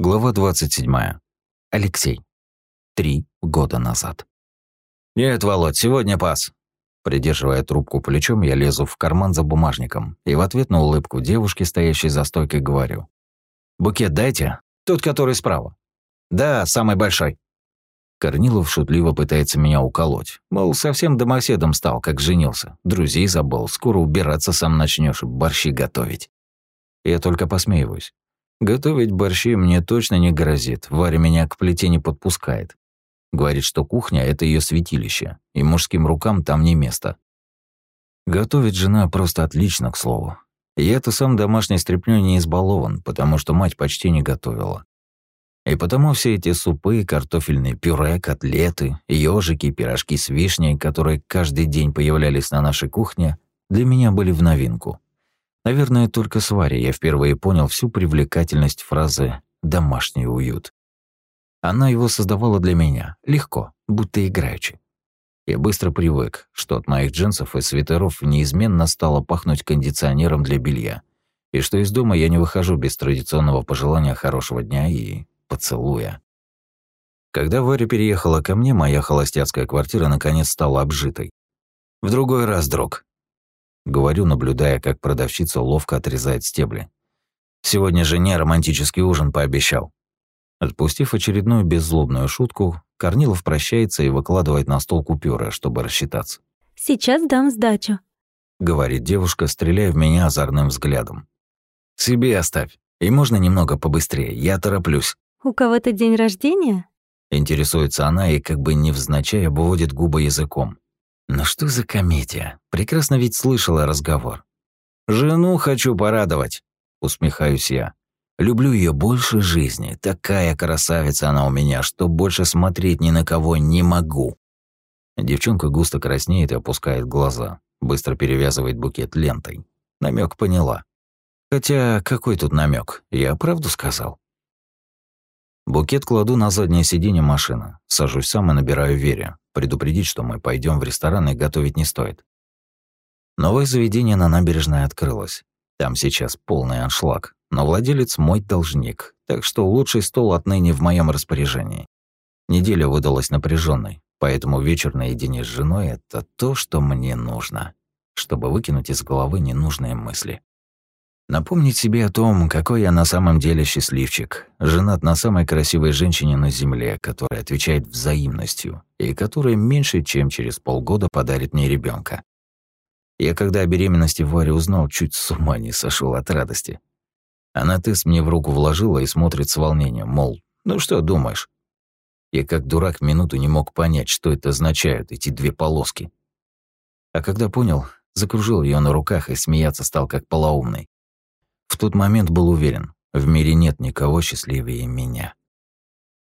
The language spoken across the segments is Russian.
Глава 27. Алексей. Три года назад. «Нет, Володь, сегодня пас». Придерживая трубку плечом, я лезу в карман за бумажником и в ответ на улыбку девушки, стоящей за стойкой, говорю. «Букет дайте. Тот, который справа». «Да, самый большой». Корнилов шутливо пытается меня уколоть. Мол, совсем домоседом стал, как женился. Друзей забыл, скоро убираться сам начнешь, борщи готовить. Я только посмеиваюсь. Готовить борщи мне точно не грозит. Варя меня к плите не подпускает. Говорит, что кухня — это ее святилище, и мужским рукам там не место. Готовит жена просто отлично, к слову. Я-то сам домашней стряпнёй не избалован, потому что мать почти не готовила. И потому все эти супы, картофельные пюре, котлеты, ежики, пирожки с вишней, которые каждый день появлялись на нашей кухне, для меня были в новинку. Наверное, только с Варей я впервые понял всю привлекательность фразы «домашний уют». Она его создавала для меня, легко, будто играючи. Я быстро привык, что от моих джинсов и свитеров неизменно стало пахнуть кондиционером для белья, и что из дома я не выхожу без традиционного пожелания хорошего дня и поцелуя. Когда Варя переехала ко мне, моя холостяцкая квартира наконец стала обжитой. «В другой раз, друг», Говорю, наблюдая, как продавщица ловко отрезает стебли. Сегодня жене романтический ужин пообещал. Отпустив очередную беззлобную шутку, Корнилов прощается и выкладывает на стол купюры, чтобы рассчитаться. «Сейчас дам сдачу», — говорит девушка, стреляя в меня озорным взглядом. «Себе оставь. И можно немного побыстрее, я тороплюсь». «У кого-то день рождения?» Интересуется она и как бы невзначай обводит губы языком. Ну что за комедия? Прекрасно ведь слышала разговор. «Жену хочу порадовать», — усмехаюсь я. «Люблю ее больше жизни. Такая красавица она у меня, что больше смотреть ни на кого не могу». Девчонка густо краснеет и опускает глаза. Быстро перевязывает букет лентой. Намек поняла. Хотя какой тут намек? Я правду сказал? Букет кладу на заднее сиденье машины, сажусь сам и набираю Вере, предупредить, что мы пойдем в ресторан и готовить не стоит. Новое заведение на набережной открылось. Там сейчас полный аншлаг, но владелец мой должник, так что лучший стол отныне в моем распоряжении. Неделя выдалась напряженной, поэтому вечер наедине с женой — это то, что мне нужно, чтобы выкинуть из головы ненужные мысли. Напомнить себе о том, какой я на самом деле счастливчик, женат на самой красивой женщине на Земле, которая отвечает взаимностью и которая меньше, чем через полгода подарит мне ребенка. Я когда о беременности Варе узнал, чуть с ума не сошел от радости. Она тест мне в руку вложила и смотрит с волнением, мол, ну что думаешь? Я как дурак минуту не мог понять, что это означают, эти две полоски. А когда понял, закружил ее на руках и смеяться стал как полоумный. В тот момент был уверен, в мире нет никого счастливее меня.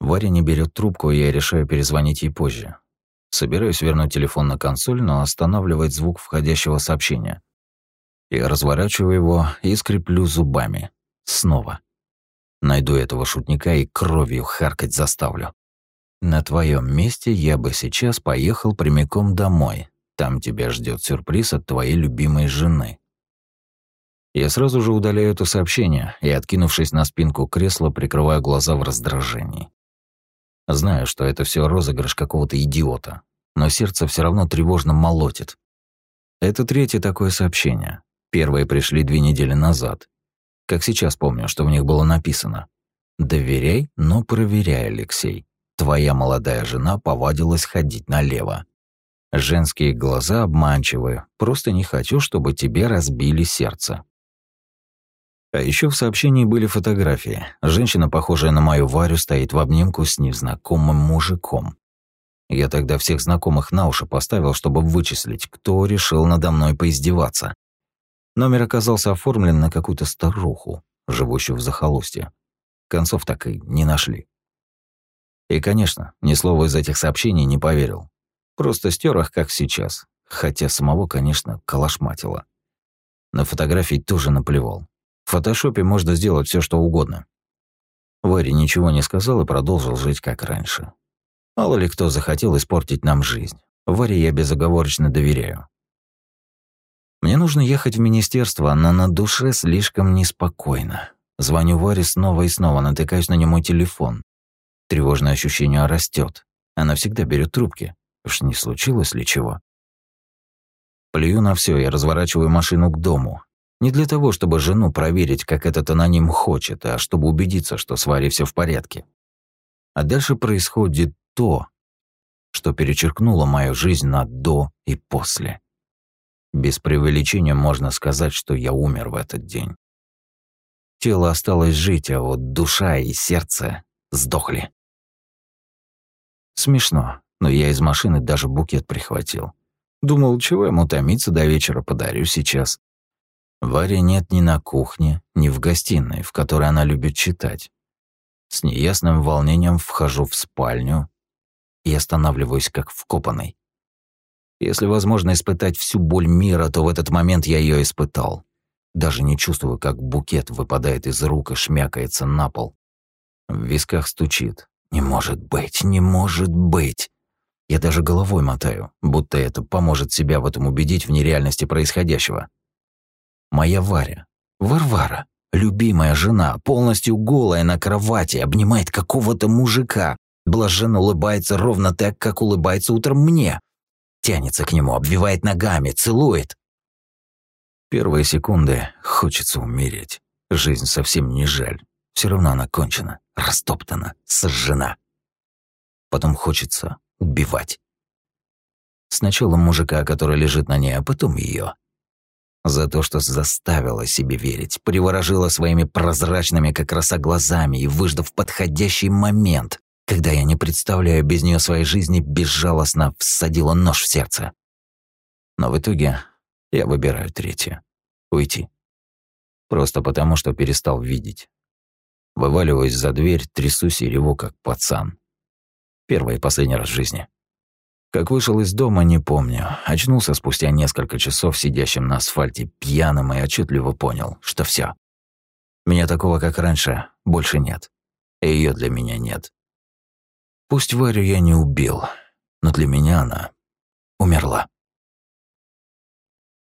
Варя не берет трубку, и я решаю перезвонить ей позже. Собираюсь вернуть телефон на консоль, но останавливает звук входящего сообщения. Я разворачиваю его и скреплю зубами. Снова. Найду этого шутника и кровью харкать заставлю. На твоем месте я бы сейчас поехал прямиком домой. Там тебя ждет сюрприз от твоей любимой жены. Я сразу же удаляю это сообщение и, откинувшись на спинку кресла, прикрываю глаза в раздражении. Знаю, что это все розыгрыш какого-то идиота, но сердце все равно тревожно молотит. Это третье такое сообщение. Первые пришли две недели назад. Как сейчас помню, что в них было написано. «Доверяй, но проверяй, Алексей. Твоя молодая жена повадилась ходить налево. Женские глаза обманчивые. Просто не хочу, чтобы тебе разбили сердце. А еще в сообщении были фотографии. Женщина, похожая на мою Варю, стоит в обнимку с незнакомым мужиком. Я тогда всех знакомых на уши поставил, чтобы вычислить, кто решил надо мной поиздеваться. Номер оказался оформлен на какую-то старуху, живущую в захолустье. Концов так и не нашли. И, конечно, ни слова из этих сообщений не поверил. Просто стер их, как сейчас. Хотя самого, конечно, калашматило. На фотографии тоже наплевал. В фотошопе можно сделать все, что угодно. Варя ничего не сказал и продолжил жить как раньше. Мало ли кто захотел испортить нам жизнь. Варе я безоговорочно доверяю. Мне нужно ехать в министерство, но на душе слишком неспокойно. Звоню Варе снова и снова, натыкаюсь на немой телефон. Тревожное ощущение растет. Она всегда берет трубки. Уж не случилось ли чего? Плюю на все и разворачиваю машину к дому. Не для того, чтобы жену проверить, как этот аноним хочет, а чтобы убедиться, что с Варей все в порядке. А дальше происходит то, что перечеркнуло мою жизнь на «до» и «после». Без преувеличения можно сказать, что я умер в этот день. Тело осталось жить, а вот душа и сердце сдохли. Смешно, но я из машины даже букет прихватил. Думал, чего ему томиться до вечера, подарю сейчас. Вари нет ни на кухне, ни в гостиной, в которой она любит читать. С неясным волнением вхожу в спальню и останавливаюсь как вкопанный. Если возможно испытать всю боль мира, то в этот момент я ее испытал. Даже не чувствую, как букет выпадает из рук и шмякается на пол. В висках стучит. Не может быть, не может быть. Я даже головой мотаю, будто это поможет себя в этом убедить в нереальности происходящего. Моя Варя, Варвара, любимая жена, полностью голая на кровати, обнимает какого-то мужика, блаженно улыбается ровно так, как улыбается утром мне. Тянется к нему, обвивает ногами, целует. Первые секунды хочется умереть. Жизнь совсем не жаль. Все равно она кончена, растоптана, сожжена. Потом хочется убивать. Сначала мужика, который лежит на ней, а потом ее. За то, что заставила себе верить, приворожила своими прозрачными, как роса, глазами и, выждав подходящий момент, когда я не представляю без нее своей жизни, безжалостно всадила нож в сердце. Но в итоге я выбираю третье — уйти. Просто потому, что перестал видеть. Вываливаюсь за дверь, трясусь и реву, как пацан. Первый и последний раз в жизни. Как вышел из дома, не помню. Очнулся спустя несколько часов сидящим на асфальте пьяным и отчетливо понял, что все. Меня такого, как раньше, больше нет. И ее для меня нет. Пусть Варю я не убил, но для меня она умерла.